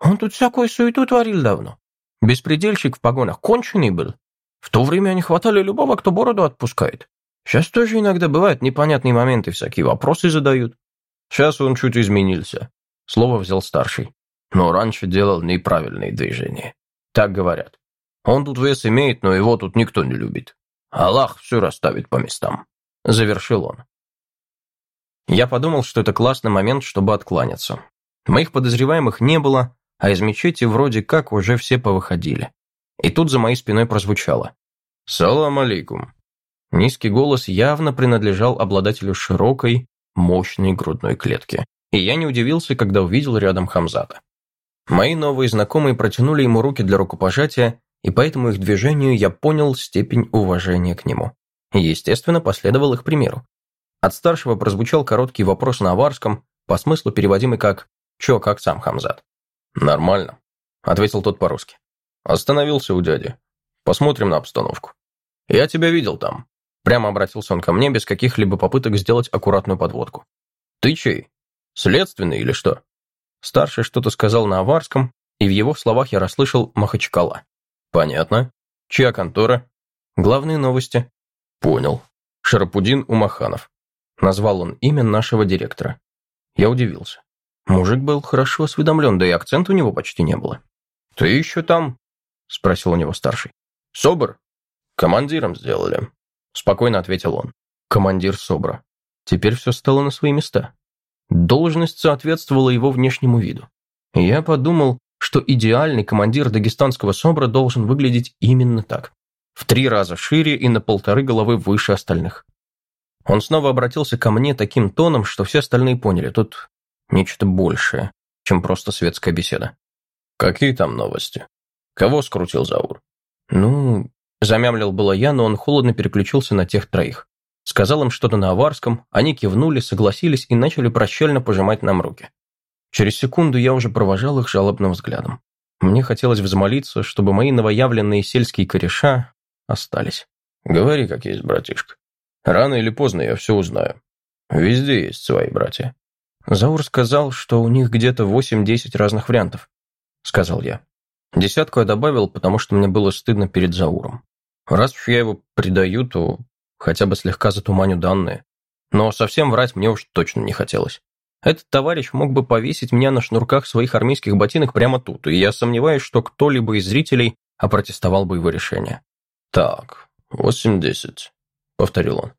Он тут всякую суету творил давно. Беспредельщик в погонах конченый был. В то время они хватали любого, кто бороду отпускает. Сейчас тоже иногда бывают непонятные моменты, всякие вопросы задают. Сейчас он чуть изменился. Слово взял старший. Но раньше делал неправильные движения. Так говорят. Он тут вес имеет, но его тут никто не любит. Аллах все расставит по местам», — завершил он. Я подумал, что это классный момент, чтобы откланяться. Моих подозреваемых не было, а из мечети вроде как уже все повыходили. И тут за моей спиной прозвучало. «Салам алейкум». Низкий голос явно принадлежал обладателю широкой, мощной грудной клетки. И я не удивился, когда увидел рядом Хамзата. Мои новые знакомые протянули ему руки для рукопожатия, и по этому их движению я понял степень уважения к нему. Естественно, последовал их примеру. От старшего прозвучал короткий вопрос на аварском, по смыслу переводимый как «Чё, как сам, Хамзат?» «Нормально», — ответил тот по-русски. «Остановился у дяди. Посмотрим на обстановку». «Я тебя видел там». Прямо обратился он ко мне без каких-либо попыток сделать аккуратную подводку. «Ты чей? Следственный или что?» Старший что-то сказал на аварском, и в его словах я расслышал Махачкала. Понятно. Чья контора? Главные новости. Понял. Шарапудин Умаханов. Назвал он имя нашего директора. Я удивился. Мужик был хорошо осведомлен, да и акцента у него почти не было. «Ты еще там?» – спросил у него старший. «Собор?» «Командиром сделали», – спокойно ответил он. «Командир СОБРа». Теперь все стало на свои места. Должность соответствовала его внешнему виду. Я подумал, что идеальный командир дагестанского СОБРа должен выглядеть именно так. В три раза шире и на полторы головы выше остальных. Он снова обратился ко мне таким тоном, что все остальные поняли, тут нечто большее, чем просто светская беседа. «Какие там новости? Кого скрутил Заур?» «Ну...» Замямлил было я, но он холодно переключился на тех троих. Сказал им что-то на аварском, они кивнули, согласились и начали прощально пожимать нам руки. Через секунду я уже провожал их жалобным взглядом. Мне хотелось взмолиться, чтобы мои новоявленные сельские кореша остались. «Говори, как есть, братишка. Рано или поздно я все узнаю. Везде есть свои братья». Заур сказал, что у них где-то 8-10 разных вариантов, сказал я. Десятку я добавил, потому что мне было стыдно перед Зауром. Раз уж я его предаю, то хотя бы слегка затуманю данные. Но совсем врать мне уж точно не хотелось. Этот товарищ мог бы повесить меня на шнурках своих армейских ботинок прямо тут, и я сомневаюсь, что кто-либо из зрителей опротестовал бы его решение. «Так, восемь-десять», — повторил он.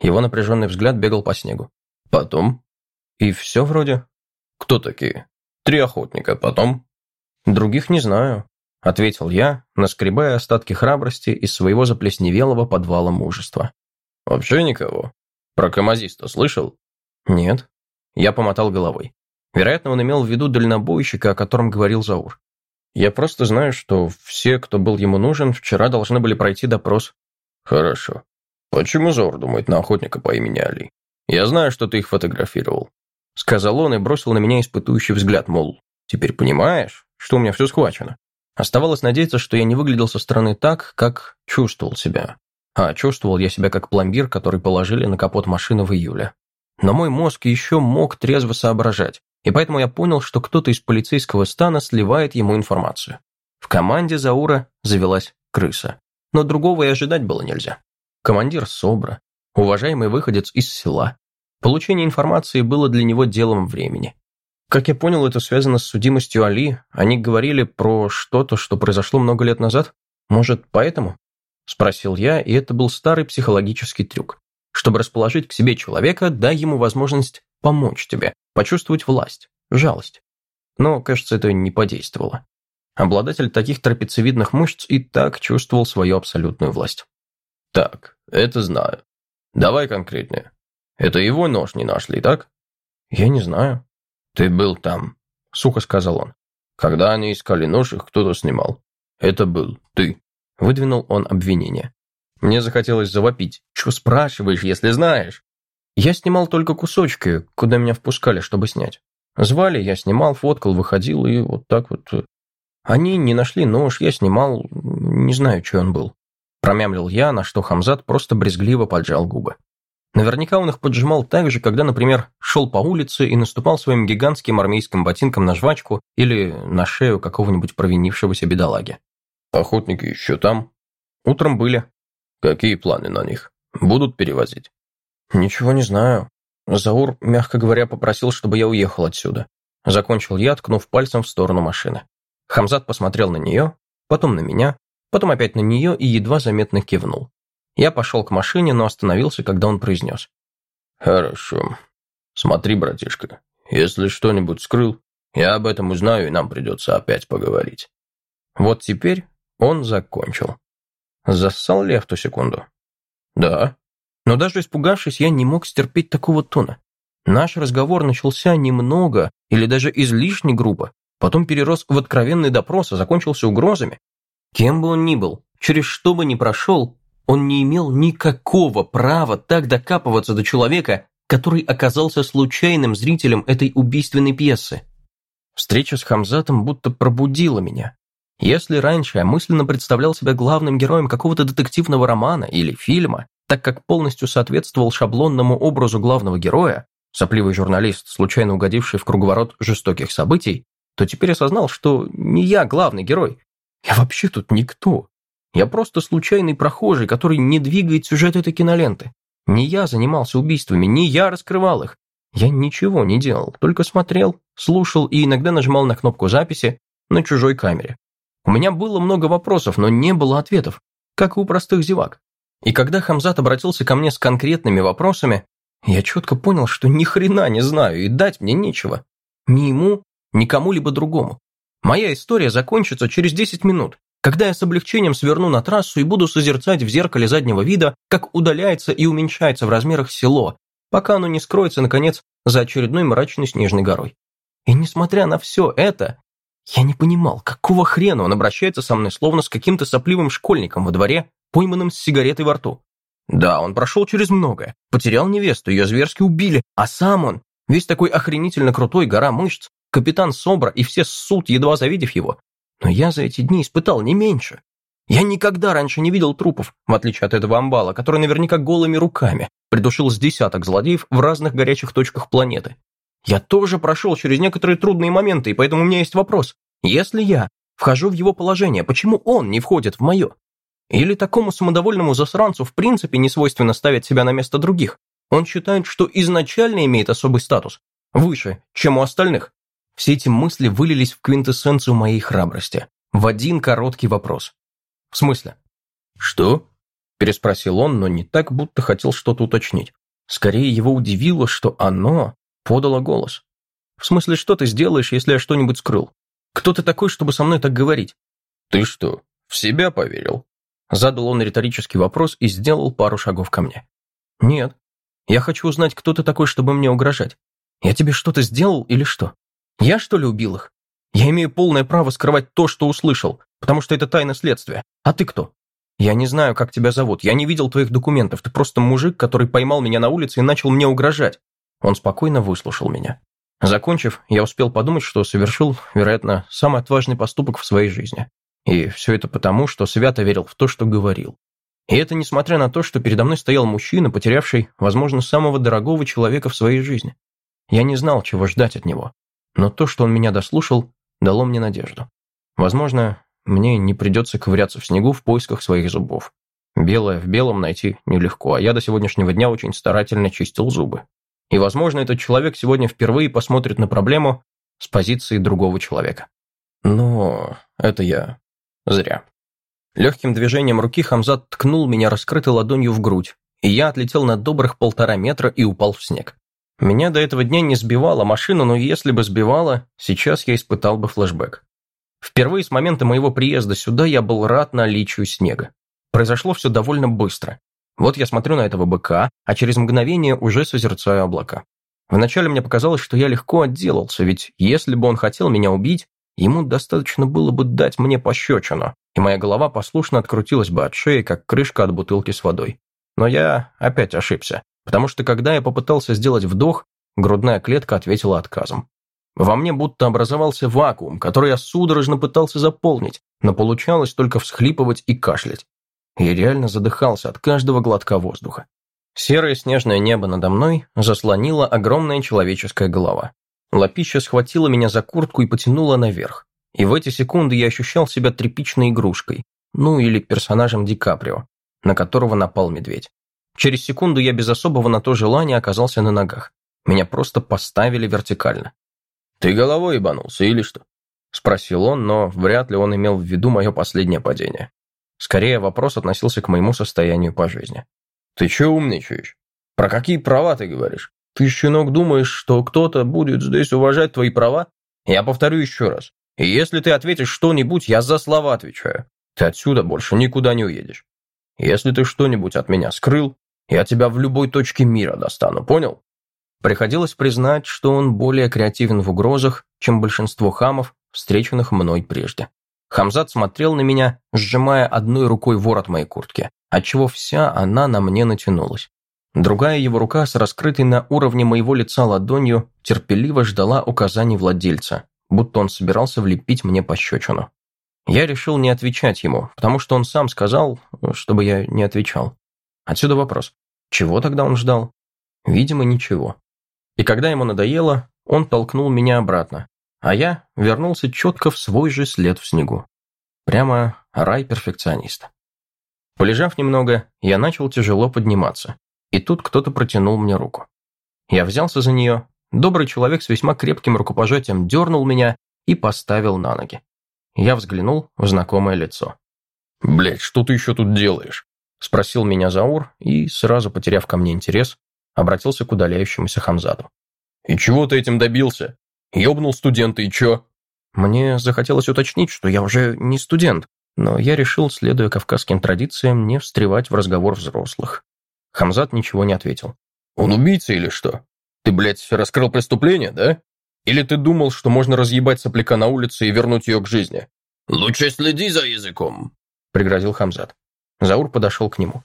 Его напряженный взгляд бегал по снегу. «Потом?» «И все вроде?» «Кто такие?» «Три охотника, потом?» «Других не знаю», — ответил я, наскребая остатки храбрости из своего заплесневелого подвала мужества. «Вообще никого? Про камазиста слышал?» «Нет». Я помотал головой. Вероятно, он имел в виду дальнобойщика, о котором говорил Заур. Я просто знаю, что все, кто был ему нужен, вчера должны были пройти допрос. Хорошо. Почему Заур думает на охотника по имени Али? Я знаю, что ты их фотографировал. сказал он и бросил на меня испытующий взгляд, мол, теперь понимаешь, что у меня все схвачено. Оставалось надеяться, что я не выглядел со стороны так, как чувствовал себя. А чувствовал я себя как пломбир, который положили на капот машины в июле. Но мой мозг еще мог трезво соображать, и поэтому я понял, что кто-то из полицейского стана сливает ему информацию. В команде Заура завелась крыса. Но другого и ожидать было нельзя. Командир СОБРа, уважаемый выходец из села. Получение информации было для него делом времени. Как я понял, это связано с судимостью Али. Они говорили про что-то, что произошло много лет назад. Может, поэтому? Спросил я, и это был старый психологический трюк. Чтобы расположить к себе человека, дай ему возможность помочь тебе, почувствовать власть, жалость. Но, кажется, это не подействовало. Обладатель таких трапециевидных мышц и так чувствовал свою абсолютную власть. «Так, это знаю. Давай конкретнее. Это его нож не нашли, так?» «Я не знаю», «Ты был там», — сухо сказал он. «Когда они искали нож, их кто-то снимал. Это был ты», — выдвинул он обвинение. Мне захотелось завопить. «Чего спрашиваешь, если знаешь?» Я снимал только кусочки, куда меня впускали, чтобы снять. Звали, я снимал, фоткал, выходил, и вот так вот. Они не нашли нож, я снимал, не знаю, чей он был. Промямлил я, на что Хамзат просто брезгливо поджал губы. Наверняка он их поджимал так же, когда, например, шел по улице и наступал своим гигантским армейским ботинком на жвачку или на шею какого-нибудь провинившегося бедолаги. «Охотники еще там?» «Утром были». «Какие планы на них? Будут перевозить?» «Ничего не знаю». Заур, мягко говоря, попросил, чтобы я уехал отсюда. Закончил я, ткнув пальцем в сторону машины. Хамзат посмотрел на нее, потом на меня, потом опять на нее и едва заметно кивнул. Я пошел к машине, но остановился, когда он произнес. «Хорошо. Смотри, братишка, если что-нибудь скрыл, я об этом узнаю, и нам придется опять поговорить». Вот теперь он закончил. Зассал ли я в ту секунду? Да. Но даже испугавшись, я не мог стерпеть такого тона. Наш разговор начался немного или даже излишне грубо, потом перерос в откровенный допрос, а закончился угрозами. Кем бы он ни был, через что бы ни прошел, он не имел никакого права так докапываться до человека, который оказался случайным зрителем этой убийственной пьесы. Встреча с Хамзатом будто пробудила меня. Если раньше я мысленно представлял себя главным героем какого-то детективного романа или фильма, так как полностью соответствовал шаблонному образу главного героя, сопливый журналист, случайно угодивший в круговорот жестоких событий, то теперь осознал, что не я главный герой. Я вообще тут никто. Я просто случайный прохожий, который не двигает сюжет этой киноленты. Не я занимался убийствами, не я раскрывал их. Я ничего не делал, только смотрел, слушал и иногда нажимал на кнопку записи на чужой камере. У меня было много вопросов, но не было ответов, как и у простых зевак. И когда Хамзат обратился ко мне с конкретными вопросами, я четко понял, что ни хрена не знаю и дать мне нечего. Ни ему, ни кому-либо другому. Моя история закончится через 10 минут, когда я с облегчением сверну на трассу и буду созерцать в зеркале заднего вида, как удаляется и уменьшается в размерах село, пока оно не скроется, наконец, за очередной мрачной снежной горой. И несмотря на все это, я не понимал, какого хрена он обращается со мной, словно с каким-то сопливым школьником во дворе, пойманным с сигаретой во рту. Да, он прошел через многое, потерял невесту, ее зверски убили, а сам он, весь такой охренительно крутой, гора мышц, капитан Собра и все ссут, едва завидев его, но я за эти дни испытал не меньше. Я никогда раньше не видел трупов, в отличие от этого амбала, который наверняка голыми руками придушил с десяток злодеев в разных горячих точках планеты. Я тоже прошел через некоторые трудные моменты, и поэтому у меня есть вопрос. Если я вхожу в его положение, почему он не входит в мое? Или такому самодовольному засранцу в принципе не свойственно ставить себя на место других? Он считает, что изначально имеет особый статус, выше, чем у остальных. Все эти мысли вылились в квинтэссенцию моей храбрости. В один короткий вопрос. В смысле? «Что?» – переспросил он, но не так, будто хотел что-то уточнить. Скорее его удивило, что оно подало голос. «В смысле, что ты сделаешь, если я что-нибудь скрыл? Кто ты такой, чтобы со мной так говорить?» «Ты что, в себя поверил?» Задал он риторический вопрос и сделал пару шагов ко мне. «Нет. Я хочу узнать, кто ты такой, чтобы мне угрожать. Я тебе что-то сделал или что?» Я, что ли, убил их? Я имею полное право скрывать то, что услышал, потому что это тайна следствия. А ты кто? Я не знаю, как тебя зовут, я не видел твоих документов, ты просто мужик, который поймал меня на улице и начал мне угрожать. Он спокойно выслушал меня. Закончив, я успел подумать, что совершил, вероятно, самый отважный поступок в своей жизни. И все это потому, что свято верил в то, что говорил. И это несмотря на то, что передо мной стоял мужчина, потерявший, возможно, самого дорогого человека в своей жизни. Я не знал, чего ждать от него. Но то, что он меня дослушал, дало мне надежду. Возможно, мне не придется ковыряться в снегу в поисках своих зубов. Белое в белом найти нелегко, а я до сегодняшнего дня очень старательно чистил зубы. И, возможно, этот человек сегодня впервые посмотрит на проблему с позиции другого человека. Но это я зря. Легким движением руки Хамзат ткнул меня раскрытой ладонью в грудь, и я отлетел на добрых полтора метра и упал в снег. Меня до этого дня не сбивала машина, но если бы сбивала, сейчас я испытал бы флешбэк. Впервые с момента моего приезда сюда я был рад наличию снега. Произошло все довольно быстро. Вот я смотрю на этого быка, а через мгновение уже созерцаю облака. Вначале мне показалось, что я легко отделался, ведь если бы он хотел меня убить, ему достаточно было бы дать мне пощечину, и моя голова послушно открутилась бы от шеи, как крышка от бутылки с водой. Но я опять ошибся, потому что когда я попытался сделать вдох, грудная клетка ответила отказом. Во мне будто образовался вакуум, который я судорожно пытался заполнить, но получалось только всхлипывать и кашлять. Я реально задыхался от каждого глотка воздуха. Серое снежное небо надо мной заслонила огромная человеческая голова. Лапища схватила меня за куртку и потянула наверх. И в эти секунды я ощущал себя тряпичной игрушкой, ну или персонажем Ди Каприо, на которого напал медведь. Через секунду я без особого на то желания оказался на ногах. Меня просто поставили вертикально. «Ты головой ебанулся или что?» Спросил он, но вряд ли он имел в виду мое последнее падение. Скорее, вопрос относился к моему состоянию по жизни. «Ты че умничаешь? Про какие права ты говоришь? Ты, щенок, думаешь, что кто-то будет здесь уважать твои права? Я повторю еще раз. И если ты ответишь что-нибудь, я за слова отвечаю. Ты отсюда больше никуда не уедешь. Если ты что-нибудь от меня скрыл, я тебя в любой точке мира достану, понял?» Приходилось признать, что он более креативен в угрозах, чем большинство хамов, встреченных мной прежде. Хамзат смотрел на меня, сжимая одной рукой ворот моей куртки, отчего вся она на мне натянулась. Другая его рука с раскрытой на уровне моего лица ладонью терпеливо ждала указаний владельца, будто он собирался влепить мне пощечину. Я решил не отвечать ему, потому что он сам сказал, чтобы я не отвечал. Отсюда вопрос. Чего тогда он ждал? Видимо, ничего. И когда ему надоело, он толкнул меня обратно, а я вернулся четко в свой же след в снегу. Прямо рай перфекциониста. Полежав немного, я начал тяжело подниматься, и тут кто-то протянул мне руку. Я взялся за нее, добрый человек с весьма крепким рукопожатием дернул меня и поставил на ноги. Я взглянул в знакомое лицо. «Блядь, что ты еще тут делаешь?» Спросил меня Заур и, сразу потеряв ко мне интерес, обратился к удаляющемуся Хамзаду. «И чего ты этим добился? Ёбнул студента и чё?» Мне захотелось уточнить, что я уже не студент, но я решил, следуя кавказским традициям, не встревать в разговор взрослых. Хамзат ничего не ответил. «Он убийца или что? Ты, блядь, раскрыл преступление, да? Или ты думал, что можно разъебать сопляка на улице и вернуть ее к жизни?» «Лучше следи за языком», — пригрозил Хамзат. Заур подошел к нему.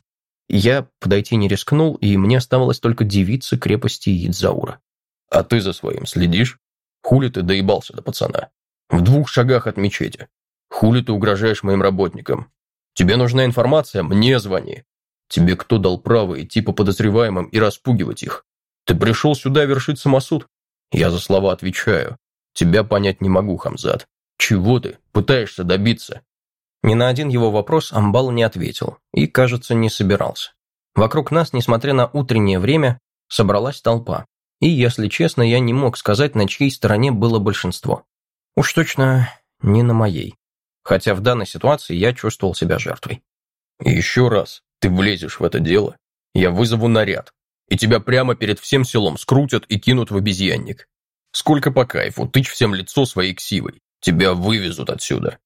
Я подойти не рискнул, и мне оставалось только дивиться крепости Идзаура. «А ты за своим следишь?» Хули ты доебался до пацана? В двух шагах от мечети. Хули ты угрожаешь моим работникам? Тебе нужна информация? Мне звони. Тебе кто дал право идти по подозреваемым и распугивать их? Ты пришел сюда вершить самосуд? Я за слова отвечаю. Тебя понять не могу, Хамзат. Чего ты пытаешься добиться? Ни на один его вопрос Амбал не ответил и, кажется, не собирался. Вокруг нас, несмотря на утреннее время, собралась толпа. И, если честно, я не мог сказать, на чьей стороне было большинство. Уж точно не на моей. Хотя в данной ситуации я чувствовал себя жертвой. «Еще раз ты влезешь в это дело, я вызову наряд, и тебя прямо перед всем селом скрутят и кинут в обезьянник. Сколько по кайфу, тычь всем лицо своей ксивой, тебя вывезут отсюда.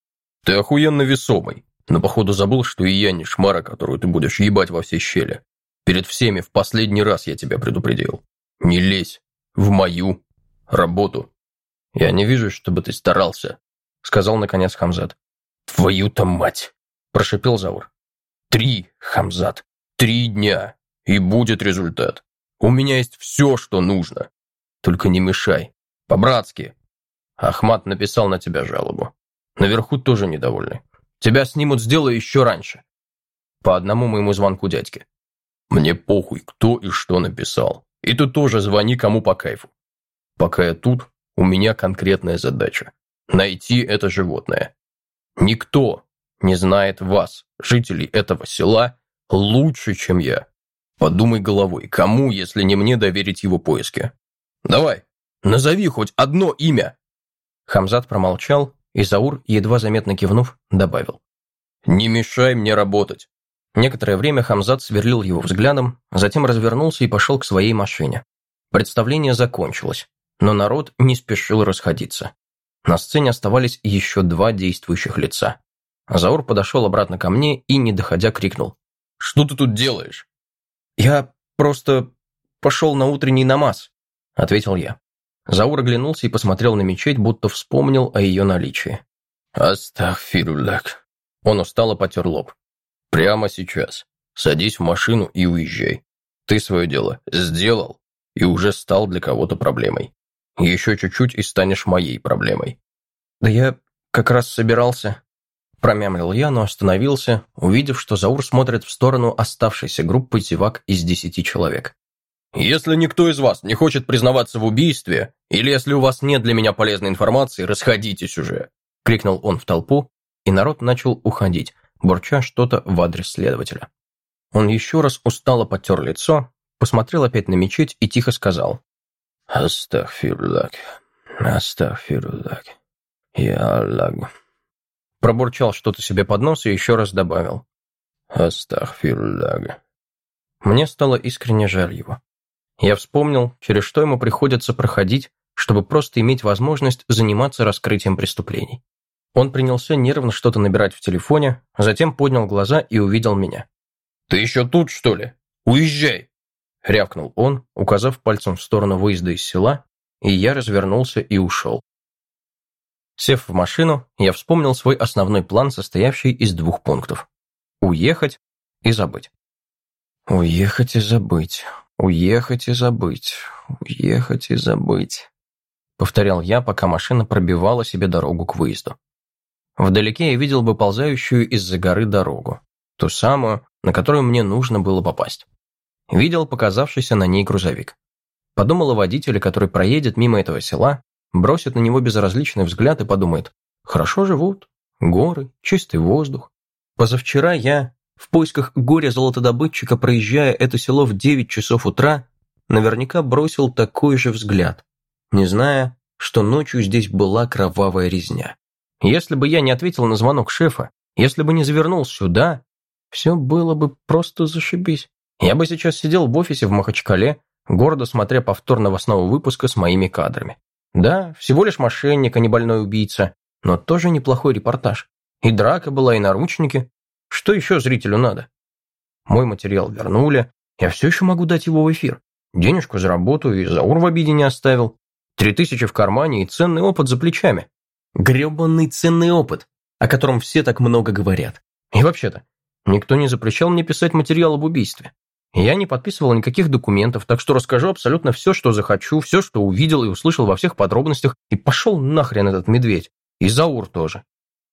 Ты охуенно весомый, но походу забыл, что и я не шмара, которую ты будешь ебать во все щели. Перед всеми в последний раз я тебя предупредил. Не лезь в мою работу. Я не вижу, чтобы ты старался, сказал наконец Хамзат. Твою-то мать, прошипел Заур. Три, Хамзат, три дня, и будет результат. У меня есть все, что нужно. Только не мешай. По-братски. Ахмат написал на тебя жалобу. Наверху тоже недовольны. Тебя снимут с дела еще раньше. По одному моему звонку дядьке. Мне похуй, кто и что написал. И ты тоже звони кому по кайфу. Пока я тут, у меня конкретная задача. Найти это животное. Никто не знает вас, жителей этого села, лучше, чем я. Подумай головой, кому, если не мне, доверить его поиски? Давай, назови хоть одно имя. Хамзат промолчал, и Заур, едва заметно кивнув, добавил. «Не мешай мне работать». Некоторое время Хамзат сверлил его взглядом, затем развернулся и пошел к своей машине. Представление закончилось, но народ не спешил расходиться. На сцене оставались еще два действующих лица. Заур подошел обратно ко мне и, не доходя, крикнул. «Что ты тут делаешь?» «Я просто пошел на утренний намаз», — ответил я. Заур оглянулся и посмотрел на мечеть, будто вспомнил о ее наличии. «Астахфируллах». Он устало потер лоб. «Прямо сейчас. Садись в машину и уезжай. Ты свое дело сделал и уже стал для кого-то проблемой. Еще чуть-чуть и станешь моей проблемой». «Да я как раз собирался...» Промямлил я, но остановился, увидев, что Заур смотрит в сторону оставшейся группы зевак из десяти человек. Если никто из вас не хочет признаваться в убийстве, или если у вас нет для меня полезной информации, расходитесь уже!» — крикнул он в толпу, и народ начал уходить, бурча что-то в адрес следователя. Он еще раз устало потер лицо, посмотрел опять на мечеть и тихо сказал. «Астахфирлак, астахфирлак, я Аллах». Пробурчал что-то себе под нос и еще раз добавил. «Астахфирлак». Мне стало искренне жаль его. Я вспомнил, через что ему приходится проходить, чтобы просто иметь возможность заниматься раскрытием преступлений. Он принялся нервно что-то набирать в телефоне, затем поднял глаза и увидел меня. «Ты еще тут, что ли? Уезжай!» Рявкнул он, указав пальцем в сторону выезда из села, и я развернулся и ушел. Сев в машину, я вспомнил свой основной план, состоявший из двух пунктов. Уехать и забыть. Уехать и забыть. «Уехать и забыть, уехать и забыть», — повторял я, пока машина пробивала себе дорогу к выезду. Вдалеке я видел бы ползающую из-за горы дорогу, ту самую, на которую мне нужно было попасть. Видел показавшийся на ней грузовик. Подумал о водителе, который проедет мимо этого села, бросит на него безразличный взгляд и подумает, «Хорошо живут, горы, чистый воздух». Позавчера я, в поисках горя-золотодобытчика, проезжая это село в 9 часов утра, наверняка бросил такой же взгляд, не зная, что ночью здесь была кровавая резня. Если бы я не ответил на звонок шефа, если бы не завернул сюда, все было бы просто зашибись. Я бы сейчас сидел в офисе в Махачкале, гордо смотря повтор новостного выпуска с моими кадрами. Да, всего лишь мошенник, а не больной убийца, но тоже неплохой репортаж. И драка была, и наручники, что еще зрителю надо? Мой материал вернули, я все еще могу дать его в эфир. Денежку заработаю и Заур в обиде не оставил. Три тысячи в кармане и ценный опыт за плечами. Гребанный ценный опыт, о котором все так много говорят. И вообще-то, никто не запрещал мне писать материал об убийстве. Я не подписывал никаких документов, так что расскажу абсолютно все, что захочу, все, что увидел и услышал во всех подробностях, и пошел нахрен этот медведь. И Заур тоже.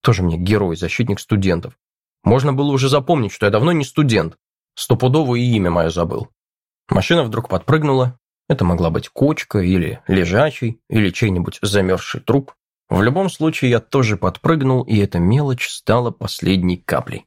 Тоже мне герой, защитник студентов. Можно было уже запомнить, что я давно не студент. Стопудово имя мое забыл. Машина вдруг подпрыгнула. Это могла быть кочка или лежачий, или чей-нибудь замерзший труп. В любом случае, я тоже подпрыгнул, и эта мелочь стала последней каплей.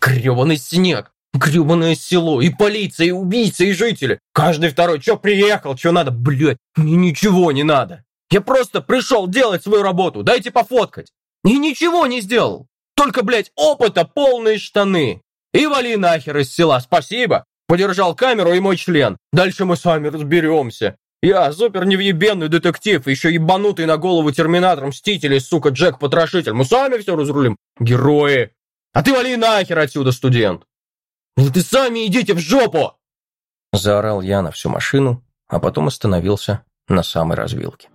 Гребаный снег! Гребаное село! И полиция, и убийцы, и жители! Каждый второй, чё приехал, чё надо, блядь, мне ничего не надо! Я просто пришел делать свою работу, дайте пофоткать! И ничего не сделал! Только, блядь, опыта полные штаны. И вали нахер из села, спасибо. Подержал камеру и мой член. Дальше мы с вами разберемся. Я супер невъебенный детектив, еще ебанутый на голову терминатор, мститель сука, Джек-потрошитель. Мы сами все разрулим. Герои. А ты вали нахер отсюда, студент. Ну ты сами идите в жопу! Заорал я на всю машину, а потом остановился на самой развилке.